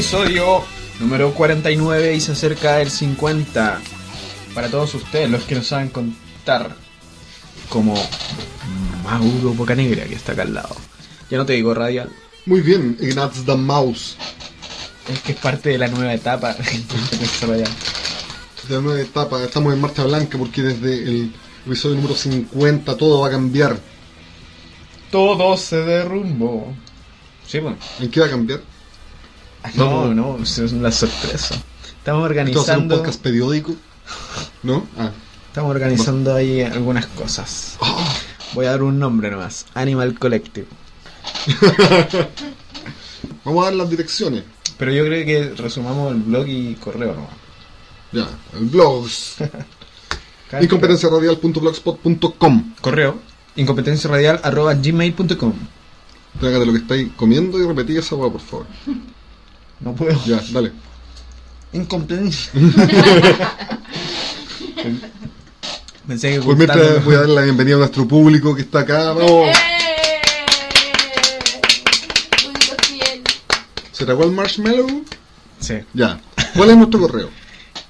Episodio número 49 y se acerca el 50. Para todos ustedes, los que no saben contar, como Mauro Bocanegra, que está acá al lado. Ya no te digo radial, Muy bien, Ignaz the Mouse. es que es parte de la nueva etapa de la nueva etapa, estamos en marcha blanca porque desde el episodio número 50 todo va a cambiar. Todo se derrumbó. Sí, bueno. ¿En qué va a cambiar? No, no, es una sorpresa. Estamos ¿Esto va a ser un organizando, podcast periódico? ¿No? Ah. estamos organizando ahí algunas cosas. Voy a dar un nombre nomás. Animal Collective. Vamos a dar las direcciones. Pero yo creo que resumamos el blog y correo nomás. Ya, el blogs. Incompetenciaradial.blogspot.com Correo. Incompetencia radial arroba gmail.com. Trágate lo que estáis comiendo y repetí esa hueá, por favor. No puedo. Ya, dale. Incompetencia. Pensé que Pues mientras voy a dar la bienvenida a nuestro público que está acá. Vamos. ¡Eh! ¿Se tragó el marshmallow? Sí. Ya. ¿Cuál es nuestro correo?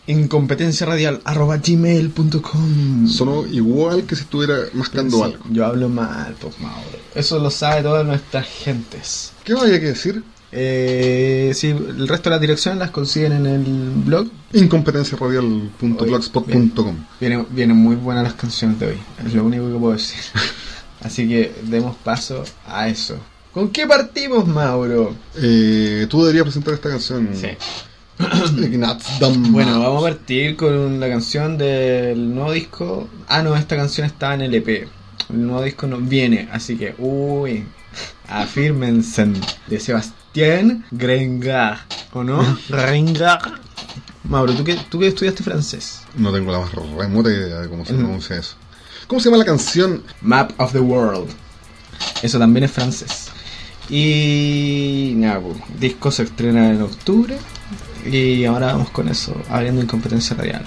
Incompetencia radial arroba gmail.com. Sonó igual que si estuviera mascando Sí, algo. Yo hablo mal, pues Mauro. Eso lo sabe todas nuestras gentes. ¿Qué vaya que decir? Eh, sí, el resto de las direcciones las consiguen en el blog. incompetenciaradial.blogspot.com Vienen, vienen muy buenas las canciones de hoy. Es lo único que puedo decir. Así que demos paso a eso. ¿Con qué partimos, Mauro? eh, Tú deberías presentar esta canción. Dam. Bueno, vamos a partir con la canción del nuevo disco. Ah, no, esta canción está en el EP. El nuevo disco no viene, así que, uy, afírmense. De Sebastián Grengar, ¿o no? Grengar. Mauro, ¿tú que, tú que estudiaste francés. No tengo la más remota idea de cómo se Mm. pronuncia eso. ¿Cómo se llama la canción? Map of the World. Eso también es francés. Y nada, pues, disco se estrena en octubre. Y ahora vamos con eso, abriendo incompetencia radial.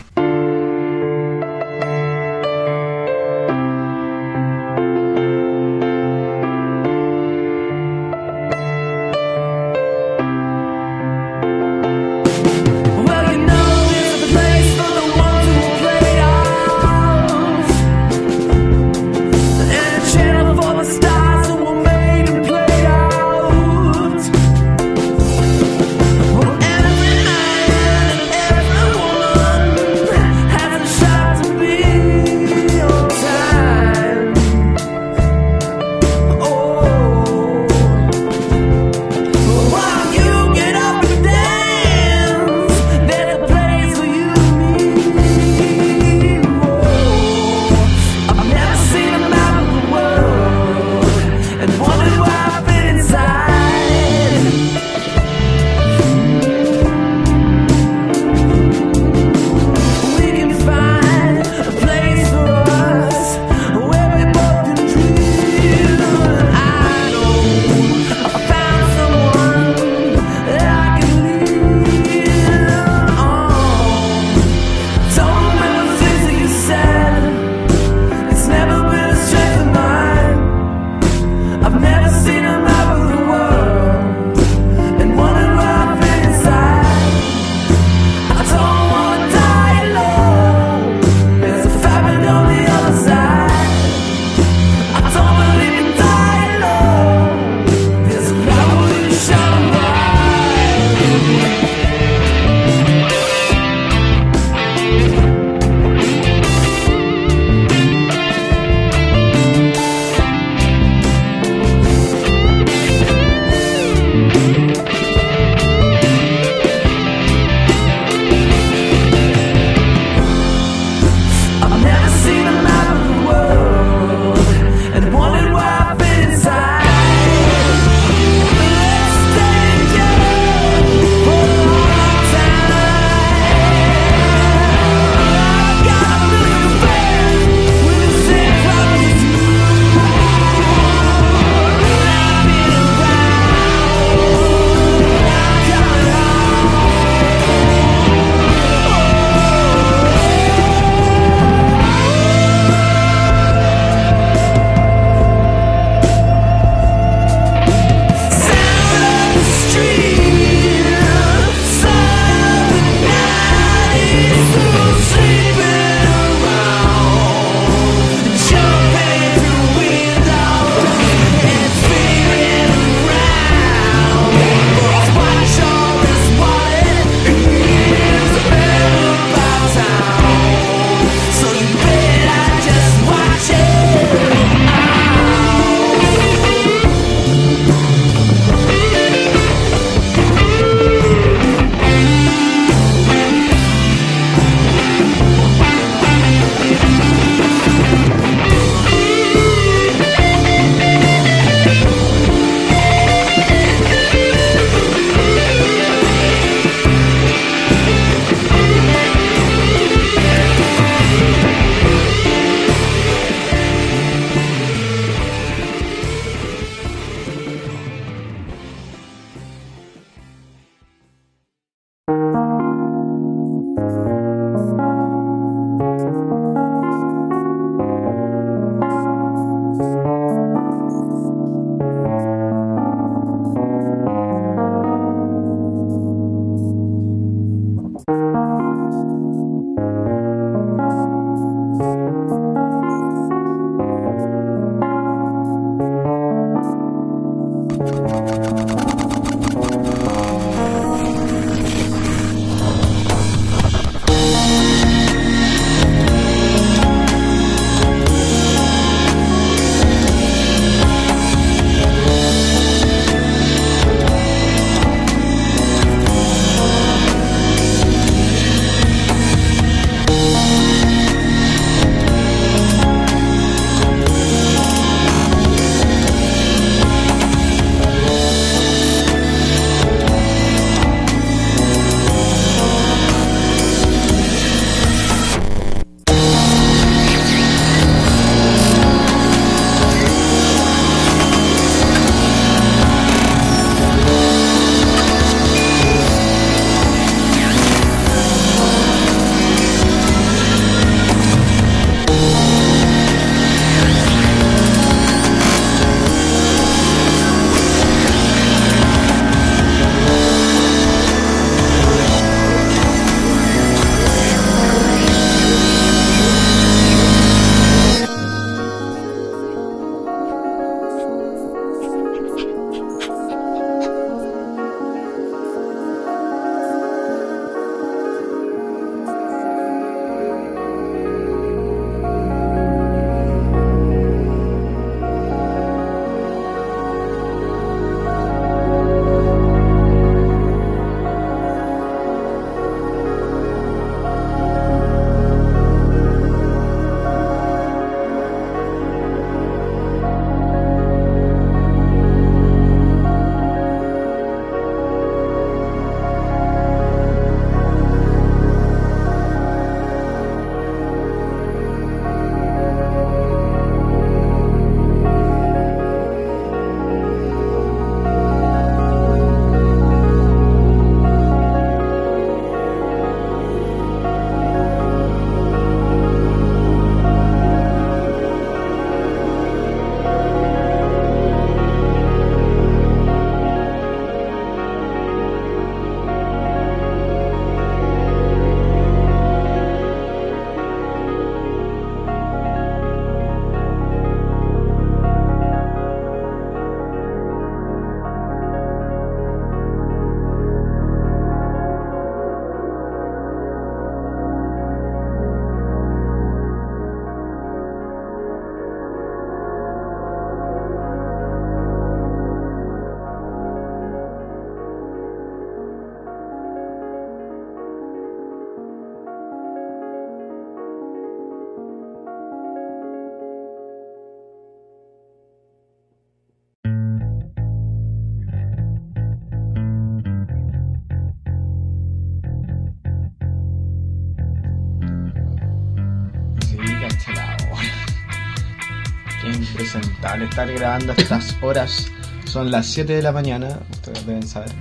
Impresentable estar grabando estas horas. Son las 7 de la mañana, ustedes deben saber.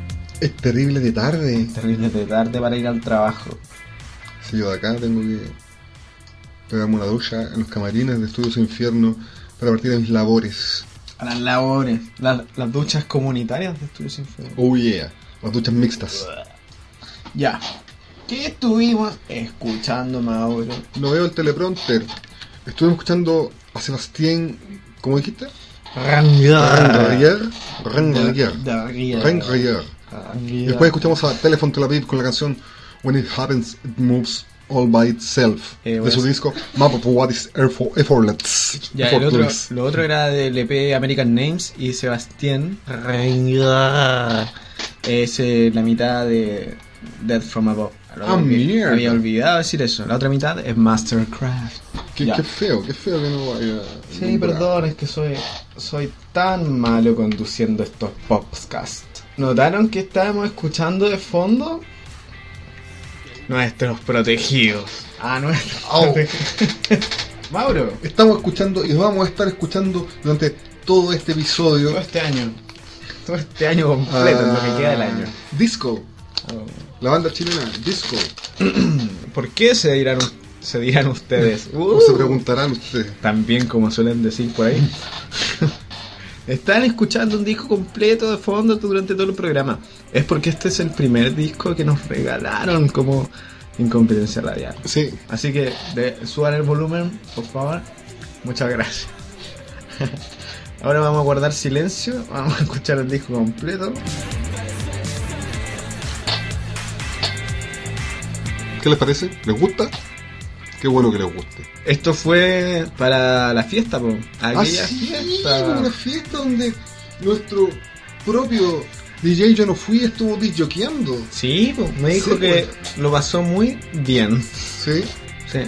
Es terrible de tarde. Terrible de tarde para ir al trabajo. Si yo de acá tengo que pegarme una ducha en los camarines de Estudios Infierno para partir de mis labores. A las labores, las, las duchas comunitarias de Estudios Infierno. Oh yeah, las duchas mixtas. Ya. ¿Qué estuvimos escuchando, Mauro? No veo el teleprompter. Estuvimos escuchando a Sebastián, ¿cómo dijiste? Rengayer. Rengayer. Rengayer. Después escuchamos a Telephone Tel Aviv con la canción When It Happens, It Moves All By Itself Eh, de su disco Map of What Is Effort- Effortless. Ya, el otro, lo otro era del EP American Names y Sebastián Renger es eh, la mitad de Death from Above. Ah, había- mierda. Había olvidado decir eso. La otra mitad es Mastercraft. Qué, feo, qué feo que no vaya. Sí, nombrar. perdón, es que soy, soy tan malo conduciendo estos podcasts. ¿Notaron que estábamos escuchando de fondo? Nuestros protegidos. Ah, nuestros Au. protegidos. Mauro, Estamos escuchando y vamos a estar escuchando durante todo este episodio. todo este año. Todo este año completo, ah, lo que queda del año. Disco, la banda chilena, Disco. ¿Por qué se dirán, se dirán ustedes? ¿Cómo Uh, se preguntarán ustedes? También como suelen decir por ahí. Están escuchando un disco completo de fondo durante todo el programa. Es porque este es el primer disco que nos regalaron como incompetencia radial. Sí, Así que de, suban el volumen, por favor. Muchas gracias. Ahora vamos a guardar silencio. Vamos a escuchar el disco completo. ¿Qué les parece? ¿Les gusta? Qué bueno que les guste. Esto fue para la fiesta, po. Ah, Aquella sí, fiesta. una fiesta donde nuestro propio DJ Yo No Fui estuvo disjoqueando. Sí, po, me dijo Sí, que lo pasó muy bien. Sí. Sí.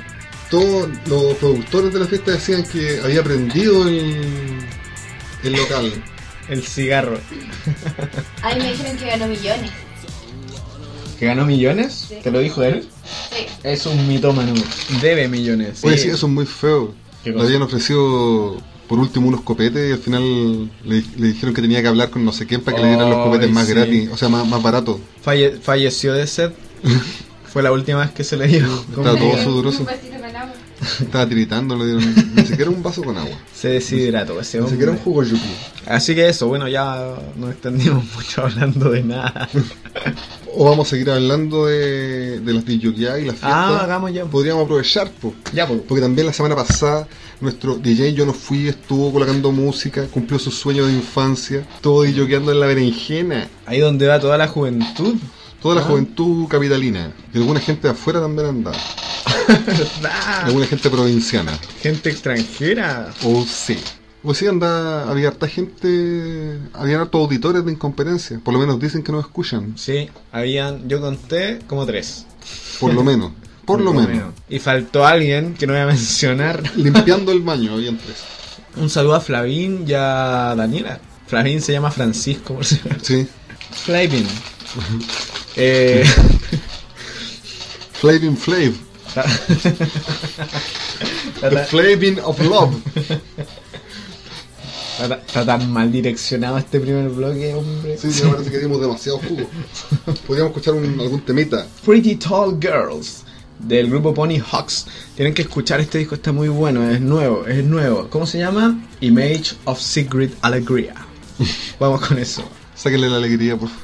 Todos los productores de la fiesta decían que había prendido el, el local. El cigarro. Ay, me dijeron que ganó millones. ¿Que ganó millones? Sí. ¿Te lo dijo él? Sí. Es un mitómano. Debe millones. Oye, sí, eso es muy feo. ¿Qué Le habían ofrecido por último unos copetes y al final le, le dijeron que tenía que hablar con no sé quién para que le dieran los copetes más sí. gratis, o sea, más, más baratos. Falle- falleció de sed. Fue la última vez que se le dio. Estaba todo sudoroso. Estaba tiritando, le dieron ni siquiera un vaso con agua. Se deshidrató ese Ni hombre. siquiera un jugo yupi. Así que eso, bueno, ya nos extendimos mucho hablando de nada. O vamos a seguir hablando de, de las DJs y las fiestas. Ah, hagamos ya. Podríamos aprovechar, po. Ya, pues. porque también la semana pasada nuestro DJ Yo No Fui estuvo colocando música, cumplió su sueño de infancia, estuvo DJeando en la berenjena. Ahí donde va toda la juventud. Toda la Ah. juventud capitalina. Y alguna gente de afuera también andaba. ¿Verdad? Alguna gente provinciana. Gente extranjera. O sí. O sí, anda, había harta gente, había hartos auditores de incompetencia. Por lo menos dicen que nos escuchan. Sí, habían, yo conté como tres. Por lo menos. Por lo menos. Y faltó alguien que no voy a mencionar. Limpiando el baño, habían tres. Un saludo a Flavín y a Daniela. Flavín se llama Francisco, por si Sí. Flavin. Eh, Flavin Flav. The Flavin of Love. está tan- está tan mal direccionado este primer bloque, hombre. Sí, me parece que dimos demasiado jugo. Podríamos escuchar un- algún temita. Pretty Tall Girls del grupo Pony Hawks. Tienen que escuchar este disco, está muy bueno, es nuevo, es nuevo. ¿Cómo se llama? Image of Secret Alegría. Vamos con eso. Sáquenle la alegría, por favor.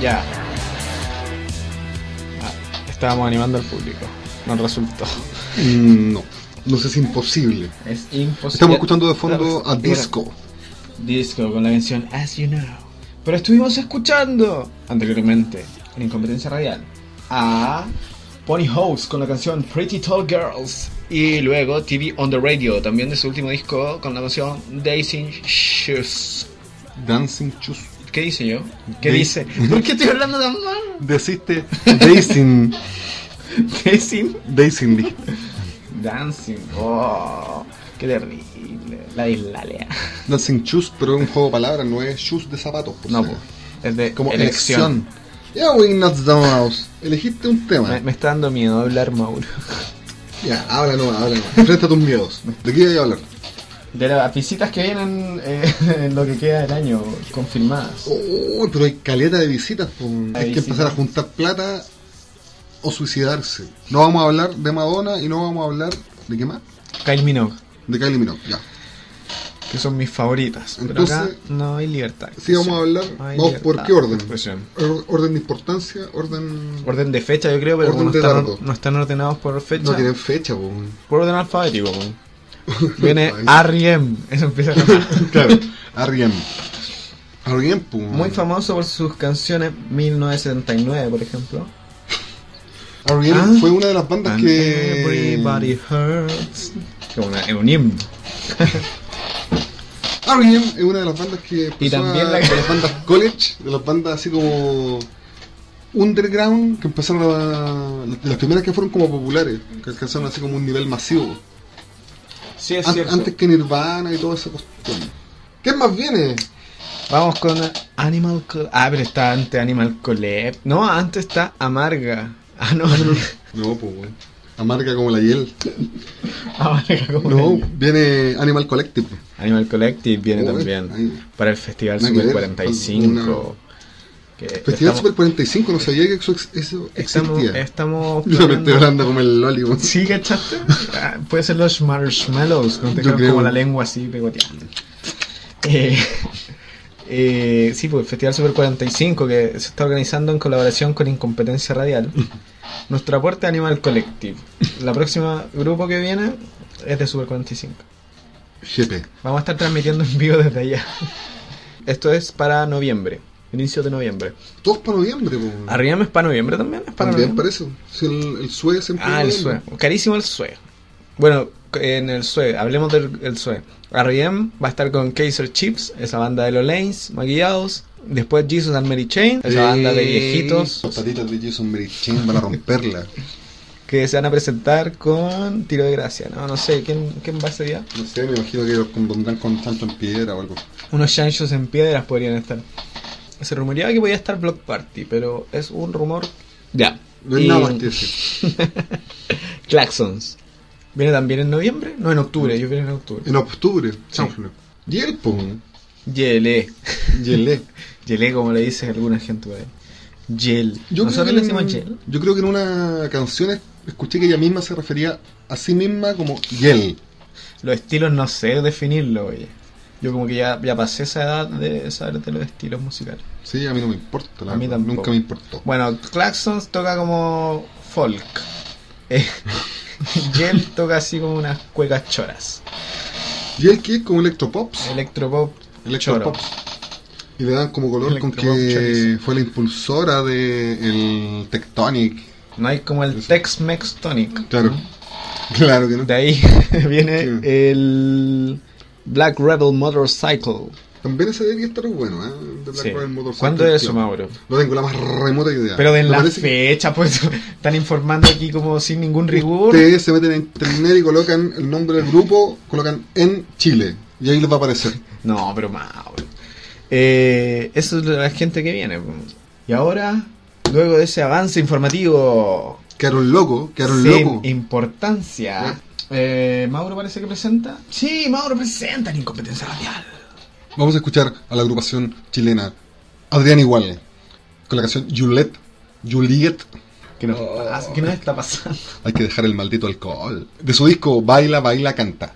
Ya. Ah, estábamos animando al público. No resultó. Mm, no, no sé es imposible. Es imposible. Estamos escuchando de fondo a Disco. Disco con la canción As You Know. Pero estuvimos escuchando anteriormente en Incompetencia Radial a Pony House con la canción Pretty Tall Girls. Y luego TV on the Radio, también de su último disco, con la canción Dancing Shoes. Dancing Chus. ¿Qué dice yo? ¿Qué dice? ¿Por qué estoy hablando tan mal? Deciste Dancing. Dancing. Dancing. Dancing. Oh, qué terrible. La dislálea. Dancing Chus, pero es un juego de palabras, no es shoes de zapatos. pues, No, sea, po. es de Como elección. Ya, we not the mouse. Elegiste un tema. Me, me está dando miedo hablar, Mauro. Ya, habla no, habla no. Enfrenta tus miedos. ¿De qué voy a hablar? De las visitas que vienen eh, en lo que queda del año confirmadas. Oh, pero hay caleta de visitas. pues. Hay que visitas. empezar a juntar plata o suicidarse. No vamos a hablar de Madonna y no vamos a hablar de qué más. Kyle Minogue, De Kylie Minogue, ya. que son mis favoritas. Pero Entonces, acá no hay libertad. Sí, vamos a hablar. No Vamos por qué de orden. Or- Orden de importancia, orden. Orden de fecha, yo creo, pero Orden no de están, no están ordenados por fecha, No tienen fecha, pues. por orden alfabético. po. Viene Ahí. R.E.M. Eso empieza con Claro, R.E.M. R.E.M., pues. Muy famoso por sus canciones 1979, por ejemplo. R.E.M. Ah. fue una de las bandas And que. Everybody hurts. Que una- es un himno. R.E.M. es una de las bandas que empezó también a- la- de las bandas college, de las bandas así como underground, que empezaron a... las primeras que fueron como populares, que alcanzaron así como un nivel masivo. Sí, es An- cierto. antes que Nirvana y toda esa cuestión. ¿Qué más viene? Vamos con Animal Co- Ah, pero está antes Animal Collect. No, antes está Amarga. Ah, no. No, pues, weón. Amarga como la hiel. Amarga como No, el- viene Animal Collective. Animal Collective viene Oh, también. ahí. Para el Festival Super ver, 45. que Festival Super 45, no sabía que eso, Estamos, existía. estamos Yo me estoy hablando como el Loli, weón. ¿Sí, cachaste? Ah, Puede ser los marshmallows, creo. como la lengua así pegoteando. Eh, eh, sí, pues el Festival Super 45 que se está organizando en colaboración con Incompetencia Radial. Nuestro aporte Animal Collective. La próxima grupo que viene es de Super 45. GP. Vamos a estar transmitiendo en vivo desde allá. Esto es para noviembre, inicio de noviembre. Todos para noviembre, pues. ¿Arriam es para noviembre también? ¿Es para También noviembre? parece. Si el, el SUE siempre. Ah, el. SUE. Carísimo el SUE. Bueno, en el SUE, hablemos del el SUE. R.E.M. va a estar con Kaiser Chips, esa banda de los Lanes, maquillados. Después Jesus and Mary Chain, esa banda de viejitos Las patitas de Jason Mary Chain van a romperla. que se van a presentar con Tiro de Gracia. No, no sé, ¿quién, quién va ese día? No sé, me imagino que los con santo en piedra o algo. Unos chanchos en piedras podrían estar. Se rumoreaba que podía estar Block Party, pero es un rumor. Ya. No hay Y- nada más que decir. Claxons. ¿Viene también en noviembre? No, en octubre, yo viene en octubre. En octubre. Sí. chanfle. Y el po. Yele. Yelé. Yele, como le dice alguna gente por ahí. Yel. Yo Nosotros creo le que decimos en- Yel. Yo creo que en una canción es- escuché que ella misma se refería a sí misma como Yel. Los estilos no sé definirlo, oye. Yo como que ya, ya pasé esa edad de saber de los estilos musicales. Sí, a mí no me importa. La A mí tampoco. Nunca me importó. Bueno, Claxons toca como folk. Eh, Yel toca así como unas cuecas choras. Yel que es como electropops. Electropop. Electropops. Y le dan como color con que chorizo. fue la impulsora de el Tectonic. No hay como el. Tex-Mex Tonic. Claro. Claro que no. De ahí viene Sí. el Black Rebel Motorcycle. También ese debería estar bueno, ¿eh? De Black Sí. Rebel Motorcycle ¿Cuándo es eso. Mauro? No tengo la más remota idea. Pero Me la parece fecha, pues están informando aquí como sin ningún rigor. Ustedes se meten en internet y colocan el nombre del grupo, colocan en Chile. Y ahí les va a aparecer. No, pero Mauro. Eh, eso es la gente que viene. Y ahora, luego de ese avance informativo Quedaron locos, quedaron sin locos. importancia, eh, Mauro parece que presenta. Sí, Mauro presenta en Incompetencia Radial. Vamos a escuchar a la agrupación chilena Adrián Igual con la canción Juliet. Juliet, ¿Qué nos, pasa? ¿Qué nos está pasando? hay que dejar el maldito alcohol. De su disco Baila, Baila, Canta.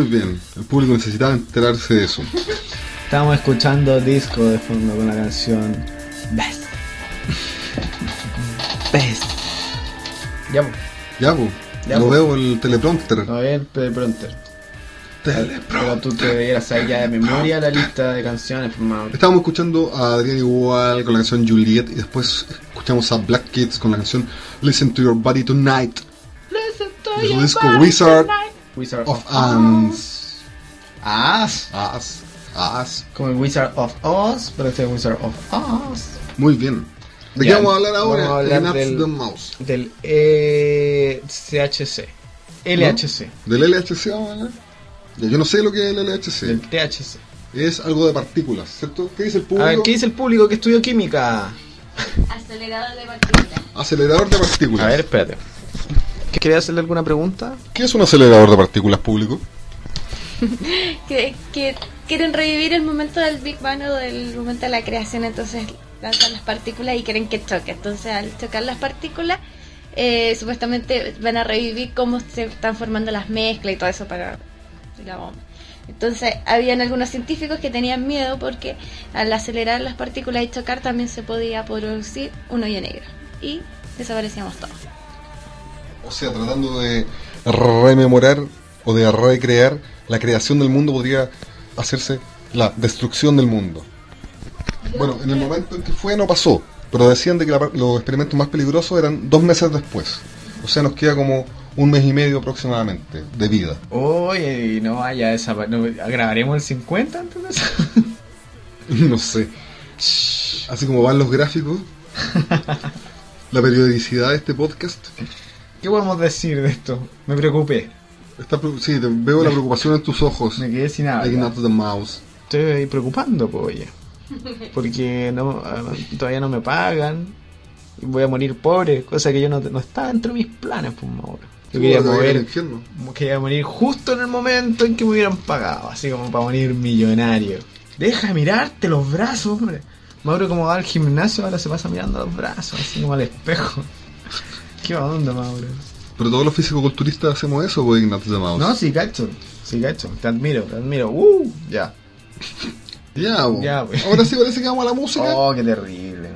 Muy bien, el público necesitaba enterarse de eso. Estábamos escuchando disco de fondo con la canción Best. Best. Ya, pues. Ya, pues, Ya, no pues. veo el teleprompter. No el teleprompter. Pero Teleprompter. tú te debieras saber ya de memoria la lista de canciones, pues, Mauro. Estábamos escuchando a Adrián Igual con la canción Juliet y después escuchamos a Black Kids con la canción Listen to Your Body Tonight de su disco Wizard Wizard of Oz. As. As, as. Como el Wizard of Oz, pero este es Wizard of Oz. Muy bien. ¿De qué vamos a hablar ahora? vamos a hablar En Nuts del- the Mouse. Del E CHC. LHC. ¿Del LHC vamos a hablar? Ya, yo no sé lo que es el LHC. Del THC. Es algo de partículas, ¿cierto? ¿Qué dice el público? A ver, ¿qué dice el público que estudió química? Acelerador de partículas. Acelerador de partículas. A ver, espérate. ¿Quería hacerle alguna pregunta? ¿Qué es un acelerador de partículas público? que, que quieren revivir el momento del Big Bang o del momento de la creación, entonces lanzan las partículas y quieren que choque. Entonces al chocar las partículas, eh, supuestamente van a revivir cómo se están formando las mezclas y todo eso para la bomba. Entonces habían algunos científicos que tenían miedo porque al acelerar las partículas y chocar también se podía producir un hoyo negro y desaparecíamos todos. O sea, tratando de rememorar o de recrear la creación del mundo podría hacerse la destrucción del mundo. Bueno, en el momento en que fue no pasó, pero decían de que la- los experimentos más peligrosos eran dos meses después. O sea, nos queda como un mes y medio aproximadamente de vida. Oye, no vaya esa. No, ¿Grabaremos el 50 antes de eso? No sé. Así como van los gráficos, la periodicidad de este podcast. ¿Qué podemos decir de esto? Me preocupé. Está, sí, te- veo la preocupación en tus ojos. Me quedé sin not the mouse. Estoy preocupando, pues, oye. Porque no, ah, todavía no me pagan. Y voy a morir pobre, cosa que yo no, no estaba dentro de mis planes, pues, Mauro. Yo Tú quería vas a ir al mover, infierno. quería morir justo en el momento en que me hubieran pagado, así como para morir millonario. Deja de mirarte los brazos, hombre. Mauro como va al gimnasio ahora se pasa mirando los brazos, así como al espejo. ¿Qué onda, Mauro? Pero todos los fisicoculturistas hacemos eso, pues the Mouse. No, sí, cacho. Sí, cacho. Te admiro, te admiro. Uh, ya. Ya, bo. Ya, pues. Ahora sí parece que vamos a la música. Oh, qué terrible.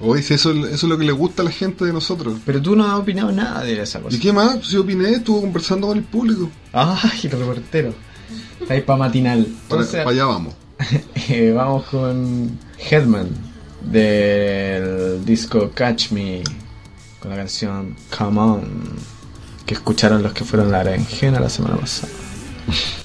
Oye, si eso, eso es lo que le gusta a la gente de nosotros. Pero tú no has opinado nada de esa cosa. ¿Y qué más? Si opiné, estuve conversando con el público. Ay, el reportero. Está ahí para matinal. Para, Entonces, para allá vamos. eh, vamos con Headman del disco Catch Me con la canción Come On que escucharon los que fueron la berenjena la semana pasada.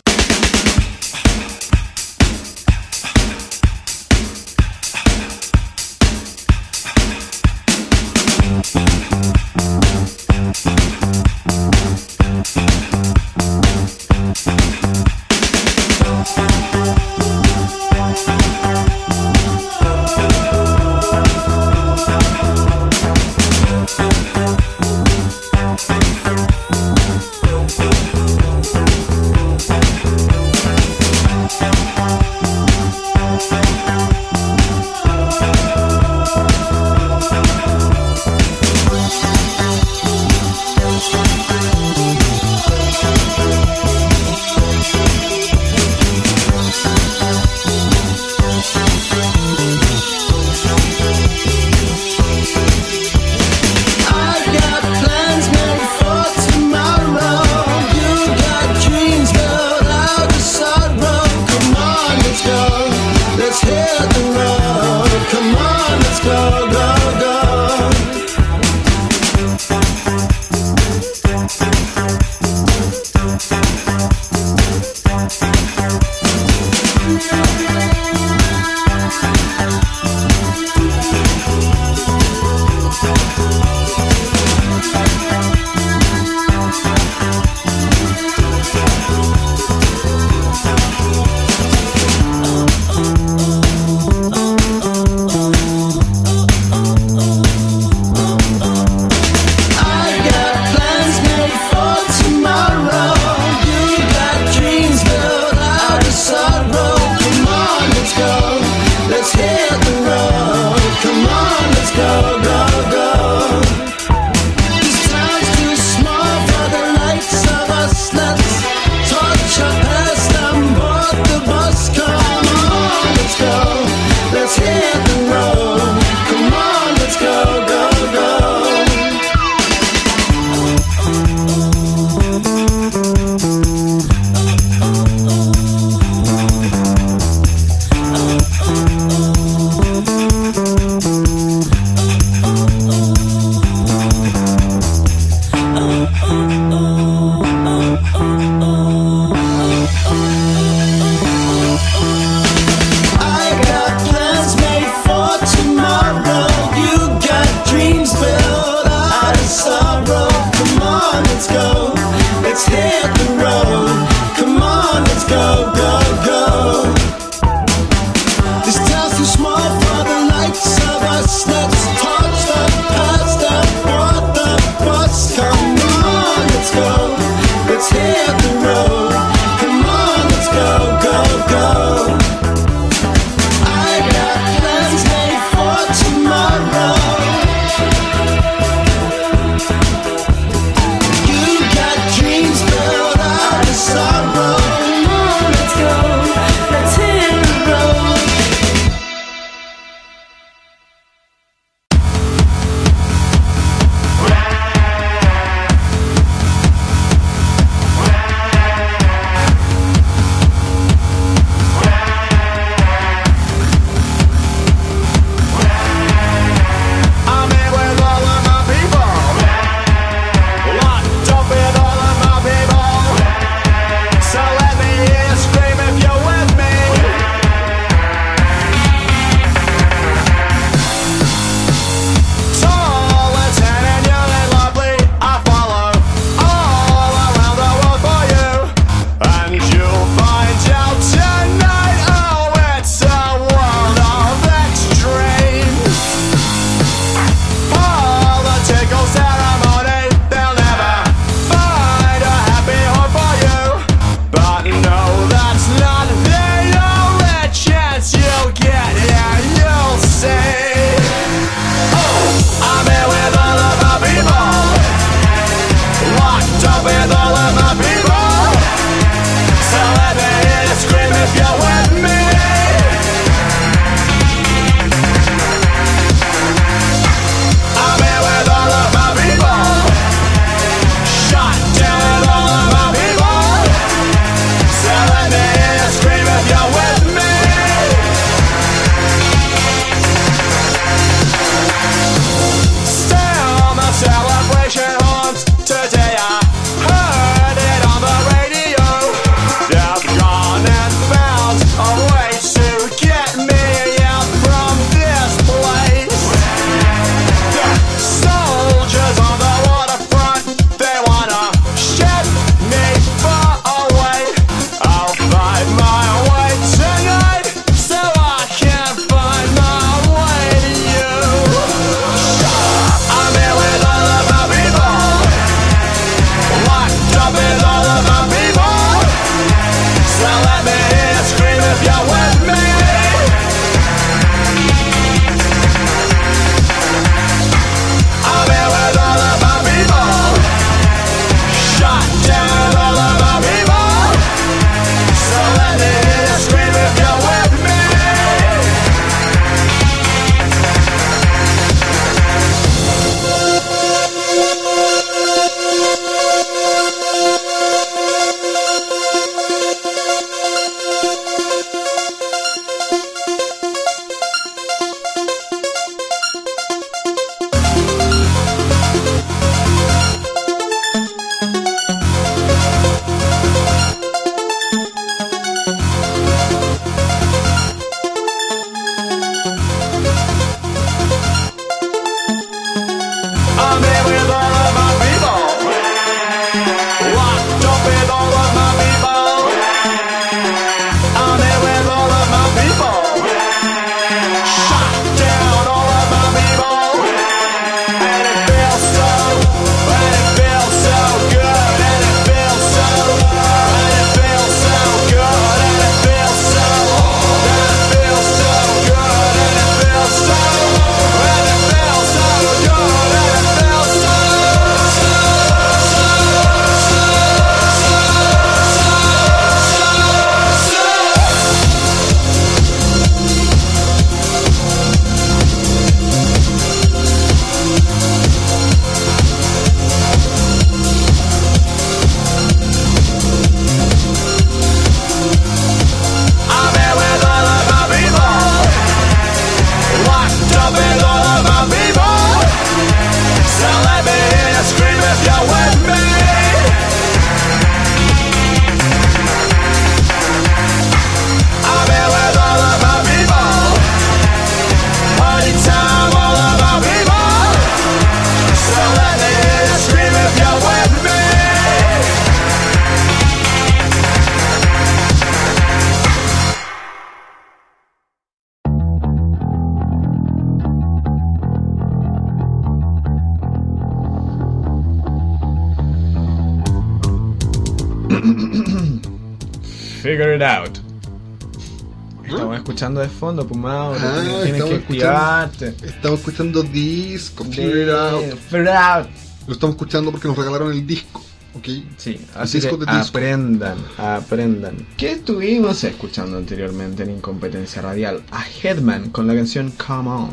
fondo, pues. Ah, tienes- estamos que escuchando- cuidarte. Estamos escuchando disco, Figure It Out. Figure it out. Lo estamos escuchando porque nos regalaron el disco, ¿ok? Sí, así disco que de disco. aprendan, aprendan. ¿Qué estuvimos escuchando anteriormente en Incompetencia Radial? A Headman con la canción Come On.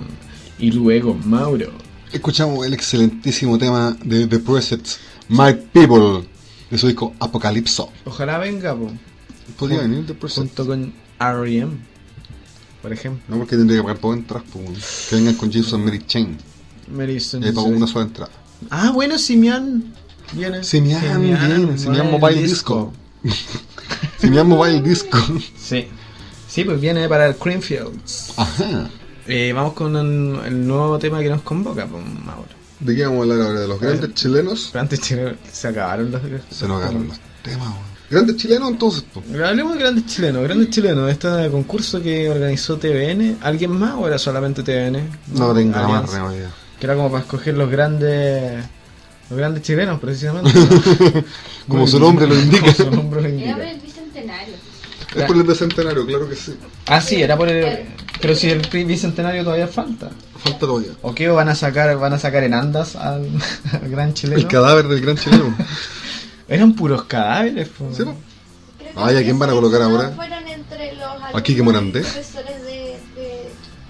Y luego Mauro. Escuchamos el excelentísimo tema de The Presets, My People, de su disco Apocalypso. Ojalá venga, po, Podría venir The Presets. junto con R.E.M., por ejemplo. No, porque tendría que pagar por entrar, pues, que vengan con and Mary Chain. Melissa Y ahí pago una sola entrada. Ah, bueno, Simian. Viene. Simian, viene, Simian Mobile Disco. Simian Mobile Disco. Sí. Sí, pues viene para el Creamfields. Ajá. Eh, vamos con el, el nuevo tema que nos convoca, pues, Mauro. ¿De qué vamos a hablar ahora? ¿De los grandes chilenos? Pero antes chilenos, se acabaron los. Se nos agarran los temas, weón. Grandes chilenos, entonces, pues. Hablemos de grandes chilenos, grandes chilenos. Este concurso que organizó TVN, ¿alguien más o era solamente TVN? No tengo la más idea. Que era como para escoger los grandes. Los grandes chilenos, precisamente. Como su nombre lo indica. Como su nombre lo Era por el bicentenario. Es por el bicentenario, claro que sí. Ah, sí, era por el. Pero si el bicentenario todavía falta. Falta todavía. ¿O qué? ¿O van a sacar, van a sacar en andas al, al gran chileno? El cadáver del gran chileno. Eran puros cadáveres, po. ¿Sí, po? Creo que Ay, ¿a quién van a colocar no ahora? Fueron entre los ¿A Quique Morandé? profesores de, de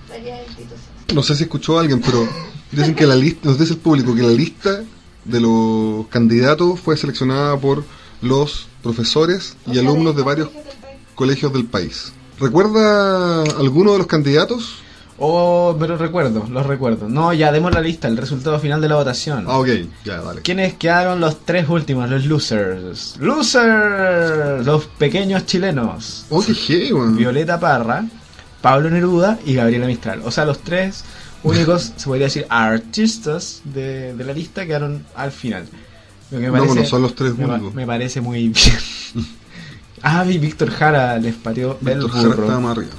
varias instituciones. No sé si escuchó a alguien, pero dicen que la lista, nos dice el público que la lista de los candidatos fue seleccionada por los profesores y O sea, alumnos de varios colegios del país. colegios del país. ¿Recuerda alguno de los candidatos? Oh, pero recuerdo, los recuerdo. No, ya demos la lista, el resultado final de la votación. Ah, ok, ya, dale. ¿Quiénes quedaron los tres últimos? Los losers. ¡Losers! Los pequeños chilenos. Oh, qué weón. Violeta Parra, Pablo Neruda y Gabriela Mistral. O sea, los tres únicos, se podría decir, artistas de, de la lista quedaron al final. Lo que me No, no son los tres me, únicos. me parece muy bien. ah, y Víctor Jara les pateó el Víctor Jara estaba más arriba.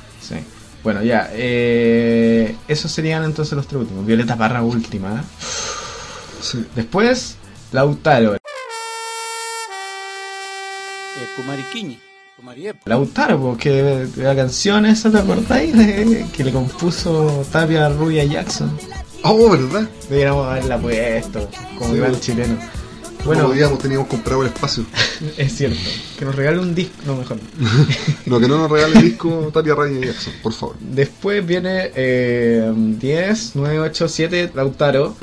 Bueno, ya. Eh, esos serían entonces los tres últimos. Violeta Parra última. Sí. Después, Lautaro. Eh, Pumariquiñe, Pumariepo. Lautaro, porque de la canción esa, ¿te acordáis? De- que le compuso Tapia Rubia Jackson. Oh, ¿verdad? Deberíamos haberla puesto, como Sí. gran chileno. Bueno, podíamos, teníamos comprado el espacio. es cierto. Que nos regale un disco. No, mejor. no. Lo que no nos regale el disco Tatia Raya y Jackson, por favor. Después viene eh, 10, 9, 8, 7, Lautaro.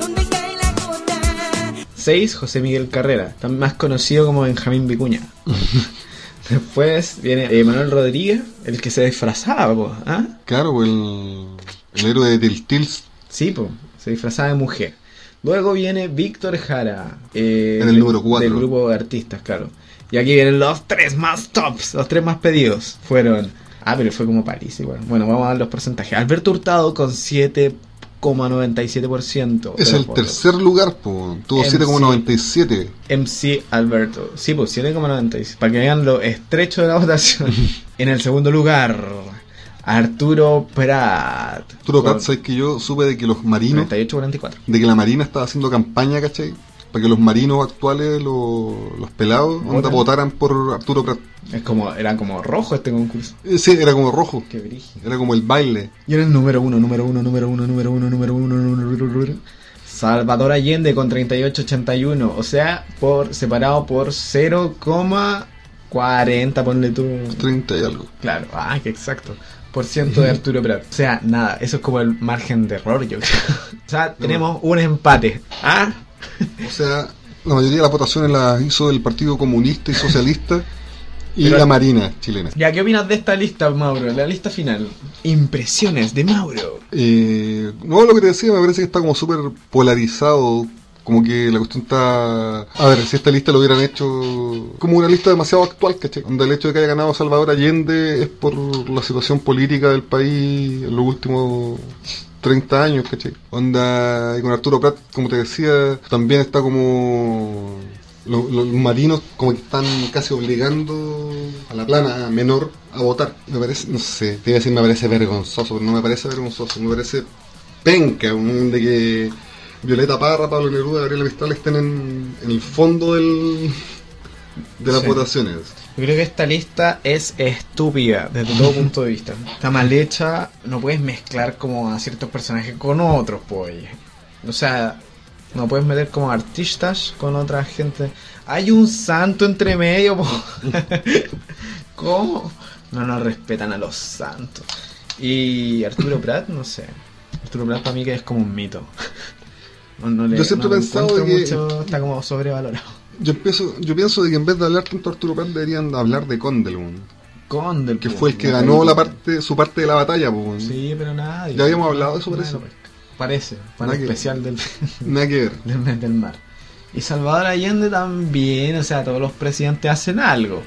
6, José Miguel Carrera, también más conocido como Benjamín Vicuña. Después viene eh, Manuel Rodríguez, el que se disfrazaba, po, ¿ah? Claro, el, el héroe de Tiltils Sí, po, se disfrazaba de mujer. Luego viene Víctor Jara. eh, En el número cuatro. Del grupo de artistas, claro. Y aquí vienen los tres más tops, los tres más pedidos. Fueron... Ah, pero fue como París igual. Bueno, vamos a dar los porcentajes. Alberto Hurtado con 7,97%. es el tercer lugar, pues. Tuvo MC. 7,97. MC Alberto. Sí, pues 7,96. Para que vean lo estrecho de la votación. en el segundo lugar, Arturo Prat. Arturo Prat, sabes que yo supe de que los marinos, 38,44. de que la Marina estaba haciendo campaña, ¿cachai? Para que los marinos actuales, los, los pelados, onda, votaran por Arturo Prat. Es como, era como rojo este concurso. Eh, Sí, era como rojo. Qué brígido. Era como el baile. Y era el número uno, número uno, número uno, número uno, número uno, número uno. Salvador Allende con 38,81. O sea, por separado por 0,40, ponle tú. 30 y algo. Claro, ah, que exacto. Por ciento de Arturo Prat. O sea, nada, eso es como el margen de error, yo creo. O sea, tenemos un empate. ¿Ah? O sea, la mayoría de las votaciones las hizo el Partido Comunista y Socialista y Pero- la Marina chilena. Ya, ¿qué opinas de esta lista, Mauro? La lista final. Impresiones de Mauro. Eh, no, lo que te decía, me parece que está como súper polarizado. Como que la cuestión está. A ver, si esta lista lo hubieran hecho como una lista demasiado actual, ¿cachai? Donde el hecho de que haya ganado Salvador Allende es por la situación política del país en los últimos 30 años, ¿cachai? Onda, y con Arturo Prat, como te decía, también está como. Los, marinos como que están casi obligando a la plana menor a votar. Me parece, no sé, te iba a decir me parece vergonzoso, pero no me parece vergonzoso, me parece penca un- de que Violeta Parra, Pablo Neruda, Gabriela Mistral estén en, en el fondo del, de las Sí. votaciones. Yo creo que esta lista es estúpida desde todo punto de vista. Está mal hecha, no puedes mezclar como a ciertos personajes con otros, pues. O sea, no puedes meter como artistas con otra gente. Hay un santo entre medio, po. ¿Cómo? No nos respetan a los santos. Y Arturo Prat, no sé. Arturo Prat para mí que es como un mito. No, no le- Yo siempre no he pensado que- mucho- está como sobrevalorado. Yo, empiezo, yo pienso de que en vez de hablar tanto de Arturo Prat deberían hablar de Condel, Condel, que fue el que ganó la parte, su parte de la batalla, weón. Sí, pero nadie. Ya habíamos hablado de eso, parece. Parece, Nada un que- especial del, Nada que ver. del mes del mar. Y Salvador Allende también, o sea, todos los presidentes hacen algo.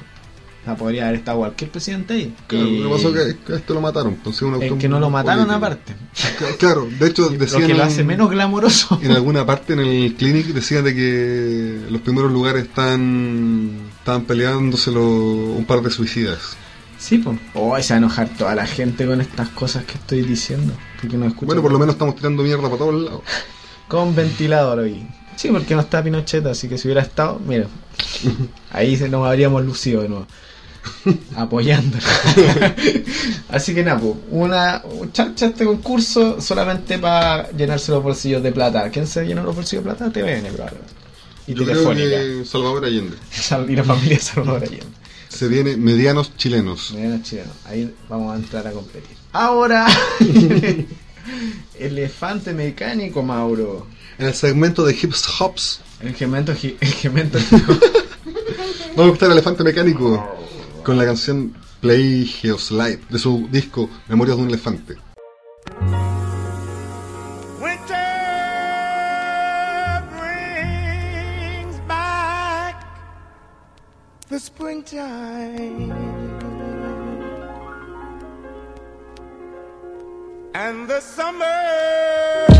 Sea, podría haber estado cualquier presidente ahí. Claro, Y lo que pasó es que a este lo mataron. Pues, una el cuestión que no lo mataron aparte. Cla- Claro, de hecho Lo decían que lo hace menos glamoroso. en alguna parte en el clinic decían de que los primeros lugares están estaban peleándoselo un par de suicidas. Sí, pues. Oh, se va a enojar toda la gente con estas cosas que estoy diciendo. Porque no. Bueno, por lo menos estamos tirando mierda para todos lados. Con ventilador hoy. Sí, porque no está Pinochet, así que si hubiera estado, mira, ahí se nos habríamos lucido de nuevo. Apoyándolo. así que nada, pues, una charcha este concurso solamente para llenarse los bolsillos de plata. ¿Quién se llenó los bolsillos de plata? TVN, probablemente. Y Yo creo Telefónica. que Salvador Allende. Y la familia Salvador Allende. Se viene medianos chilenos. Mediano chileno. Ahí vamos a entrar a competir. Ahora, elefante mecánico, Mauro. En el segmento de Hip Hops El gemento, gi- el gemento vamos a escuchar Elefante Mecánico con la canción Play Geoslide de su disco Memorias de un Elefante. The springtime. And the summer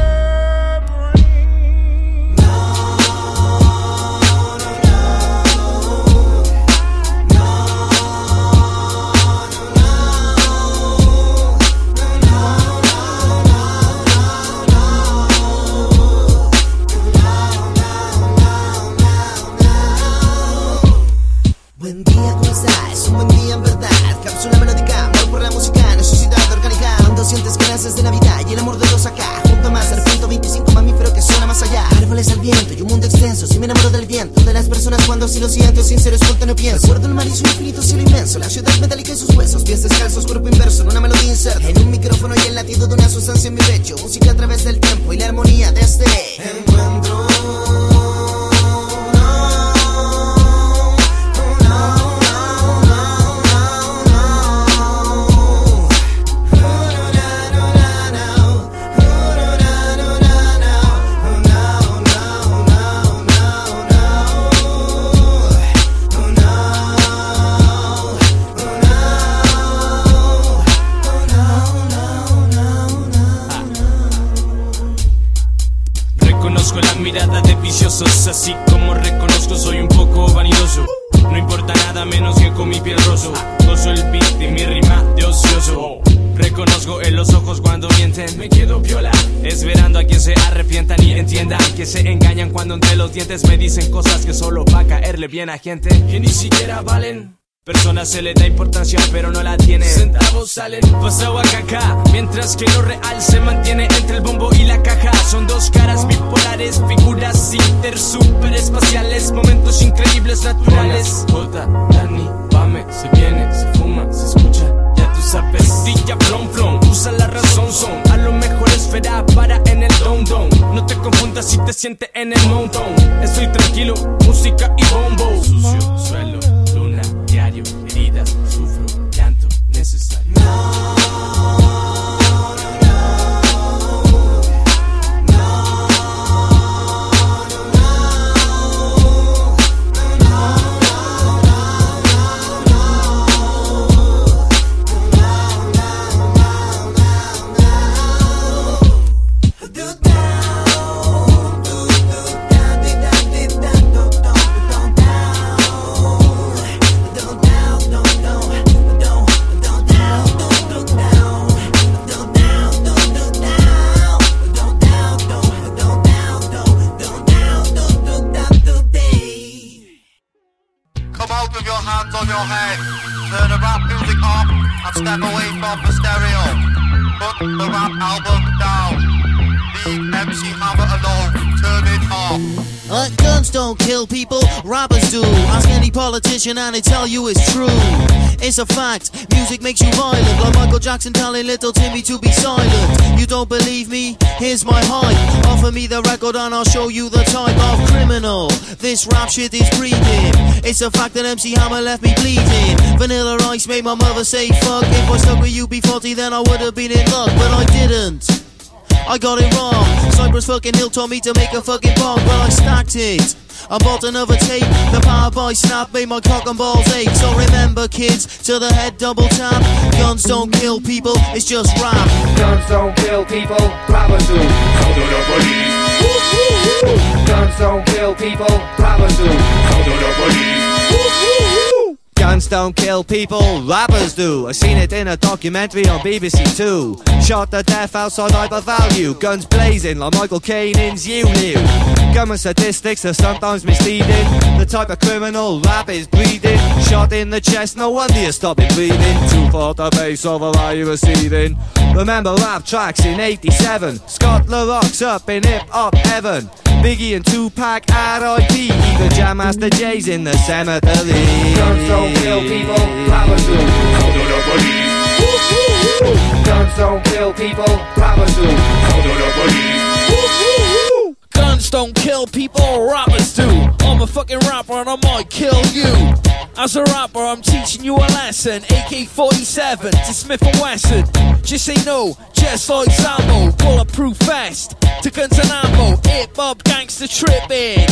sientes naces de Navidad y el amor de dos acá. Junto a más, al 125 mamífero que suena más allá. Árboles al viento y un mundo extenso. Si me enamoro del viento, de las personas cuando sí lo siento, sincero, espontáneo pienso. Recuerdo el mar y su infinito cielo inmenso. La ciudad metálica y sus huesos. Pies descalzos, cuerpo inverso, en una melodía inserta. En un micrófono y el latido de una sustancia en mi pecho. Música a través del tiempo y la armonía de este. Así como reconozco soy un poco vanidoso. No importa nada menos que con mi piel roso. Gozo el beat de mi rima de ocioso. Reconozco en los ojos cuando mienten, me quedo viola. Esperando a quien se arrepientan y entiendan que se engañan cuando entre los dientes me dicen cosas que solo va a caerle bien a gente que ni siquiera valen. Personas se le da importancia pero no la tienen Centavos salen pasado a caca Mientras que lo real se mantiene entre el bombo y la caja. Son dos caras bipolares, figuras inter Momentos increíbles naturales. Jota, Dani, Pame, se viene, se fuma, se escucha Ya tú sabes, Dilla Plom Plom Usa la razón, son a lo mejor esfera para en el don don. No te confundas si te sientes en el montón. Estoy tranquilo, música y bombo. Sucio, suelo, No. Don't kill people, robbers do. Ask any politician and they tell you it's true. It's a fact, music makes you violent. Like Michael Jackson telling little Timmy to be silent. You don't believe me? Here's my hype. Offer me the record and I'll show you the type of criminal. This rap shit is breathing. It's a fact that MC Hammer left me bleeding. Vanilla Ice made my mother say fuck. If I stuck with you B40, then I would have been in luck, but I didn't. I got it wrong. Cypress fucking Hill told me to make a fucking bomb, but I stacked it. I bought another tape. The power by snap made my cock and balls ache. So remember, kids, to the head double tap. Guns don't kill people, it's just rap. Guns don't kill people, rappers do. Call to the police. Guns don't kill people, rappers do. Call to the police. Guns don't kill people, rappers do. I seen it in a documentary on BBC Two. Shot to death outside hyper value. Guns blazing like Michael Caine in Zulu. Government statistics are sometimes misleading. The type of criminal rap is breeding. Shot in the chest, no wonder you're stopping breathing. Too far the base of a lie you receiving? Remember rap tracks in 87. Scott LaRock's up in hip hop heaven. Biggie and Tupac at IP. Even Jam Master J's in the cemetery. Guns don't kill people, rappers do. Call to the police. Guns don't kill people, rappers do. Call to the police. Guns don't kill people, rappers do. I'm a fucking rapper and I might kill you. As a rapper, I'm teaching you a lesson. AK 47 to Smith and Wesson. Just say no, just like Sambo. Bulletproof vest to guns and ammo. Hip hop gangster tripping.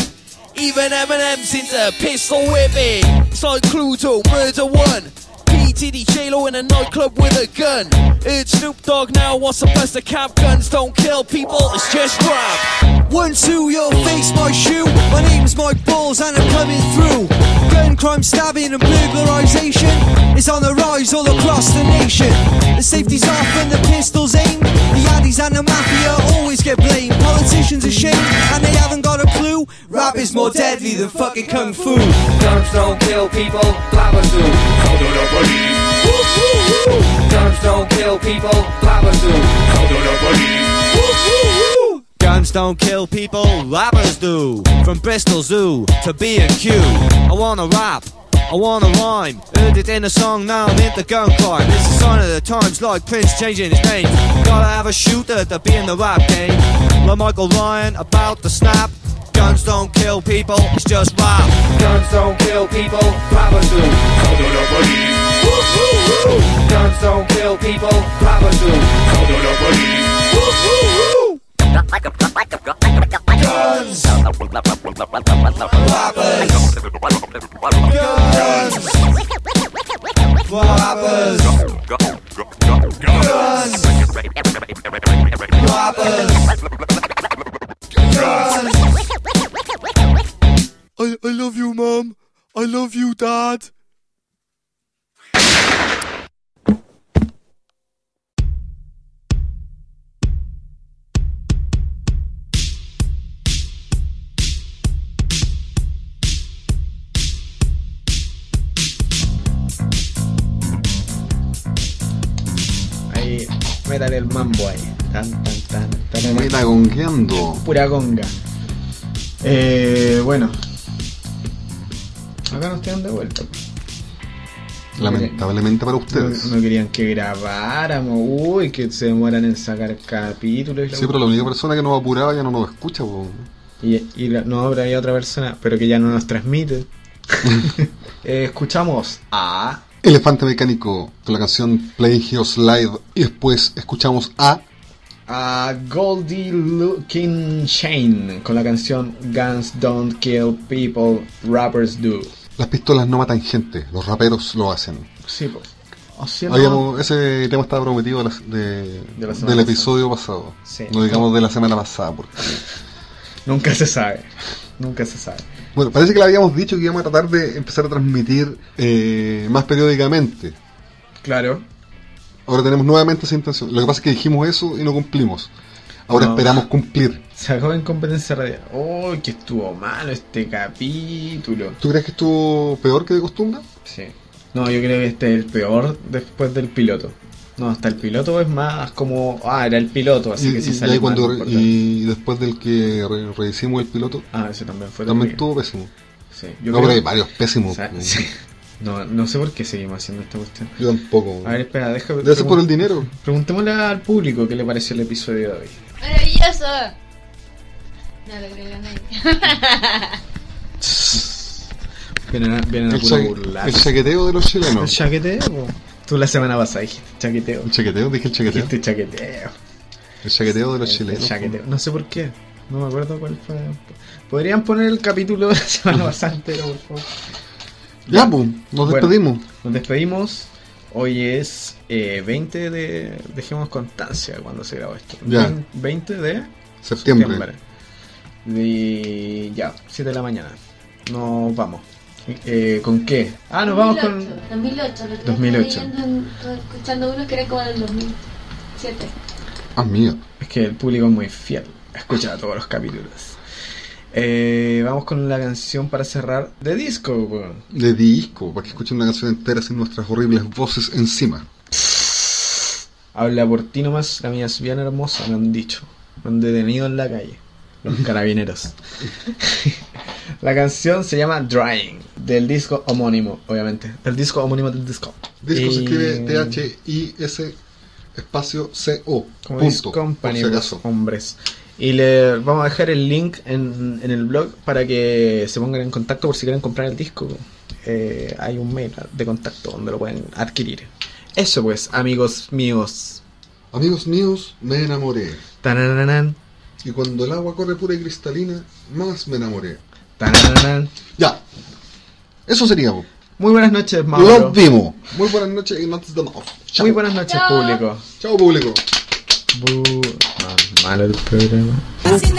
Even Eminem seems a pistol whipping. So clue to murder one. PTD J-Lo in a nightclub with a gun. It's Snoop Dogg now, what's the best of cap? Guns don't kill people, it's just rap. One, two, your face, my shoe. My name's Mike Balls and I'm coming through. Gun crime, stabbing and burglarization is on the rise all across the nation. The safety's off and the pistol's aimed. The addies and the mafia always get blamed. Politicians ashamed and they haven't got a clue. Rap is more deadly than fucking kung fu. Guns don't kill people, rappers do. Guns don't kill people, rappers do. Guns don't kill people, do. From Bristol Zoo to B&Q. I wanna rap. I wanna rhyme, heard it in a song, now I'm into gun crime. It's a sign of the times, like Prince changing his name. Gotta have a shooter to be in the rap game. Like Michael Ryan, about to snap. Guns don't kill people, it's just rap. Guns don't kill people, rappers do. The police. Guns don't kill people, rappers do. Call to the police. Guns. Rappers. Guns. Rappers. Guns. I, I love you, Mom. I love you, Dad. Métale el mambo ahí. Tan, tan, tan, tan, Meta gongueando. Pura conga. Eh, bueno. Acá nos tienen de vuelta. Lamentablemente para ustedes. No, no querían que grabáramos. Uy, que se demoran en sacar capítulos. y la Sí, pero la única persona que nos apuraba ya no nos escucha. po. Y, y la- no, pero hay otra persona, pero que ya no nos transmite. Eh, escuchamos a. Elefante Mecánico con la canción Playing Heroes Live y después escuchamos a a Goldie Looking Shane con la canción Guns Don't Kill People, Rappers Do. Las pistolas no matan gente, los raperos lo hacen. Sí, pues. O sea, no- Habíamos- ese tema estaba prometido de de- De la del episodio pasado. Sí. No digamos de la semana pasada. Porque... Nunca se sabe. Nunca se sabe. Bueno, parece que le habíamos dicho que íbamos a tratar de empezar a transmitir eh, más periódicamente. Claro. Ahora tenemos nuevamente esa intención. Lo que pasa es que dijimos eso y no cumplimos. Ahora No. esperamos cumplir. Se acabó en competencia radial. ¡Oh, que estuvo malo este capítulo! ¿Tú crees que estuvo peor que de costumbre? Sí. No, yo creo que este es el peor después del piloto. No, hasta el piloto es más como. Ah, era el piloto, así Y, que si y sale cuando mal, no y después del que re- rehicimos el piloto, Ah, ese también fue también estuvo pésimo. Sí, no, creo- pero hay varios pésimos. o sea, sí. No, no sé por qué seguimos haciendo esta cuestión. Yo tampoco. A ver, espera, déjame. Debe ser por el dinero. Preguntémosle al público qué le pareció el episodio de hoy. Maravilloso. No lo creo nadie. Vienen a, vienen a El, puro cha- burlar. el chaqueteo de los ¿El chilenos. chaqueteo? Tú la semana pasada dijiste chaqueteo. ¿El chaqueteo? Dije el chaqueteo. Dijiste chaqueteo. El chaqueteo de los El- chilenos. el chaqueteo. No sé por qué. No me acuerdo cuál fue. Podrían poner el capítulo de la semana pasada entero, por favor. Ya, pues, nos Bueno, despedimos. Nos despedimos. Hoy es eh, 20 de. Dejemos constancia cuando se grabó esto. Ya. 20 de Septiembre. Y ya, 7 de la mañana. Nos vamos. Eh, ¿Con qué? Ah, nos vamos con. 2008. Lo estoy 2008. leyendo en- estoy escuchando uno que era como del 2007. Ah, mía. Es que el público es muy fiel. Escucha todos los capítulos. Eh, vamos con la canción para cerrar de disco. weón. De disco, para que escuchen una canción entera sin nuestras horribles voces encima. Habla por ti nomás, la mía es bien hermosa, me han dicho. Me han detenido en la calle. Los carabineros. la canción se llama Drying, del disco homónimo, obviamente. Del disco homónimo del disco. Disco se Y- escribe T-H-I-S espacio C-O. Como Punto. Disc Por Company, si acaso. hombres. Y le vamos a dejar el link en, en el blog para que se pongan en contacto por si quieren comprar el disco. Eh, hay un mail de contacto donde lo pueden adquirir. Eso pues, amigos míos. Amigos míos, me enamoré. Tanananan, Y cuando el agua corre pura y cristalina, más me enamoré. tanananan. Ya. Eso sería. Muy buenas noches, Mauro. Los vimos. Muy buenas noches. Chao. Muy buenas noches, Chao. público. Chao, público. Bu- Ah, malo el programa. Así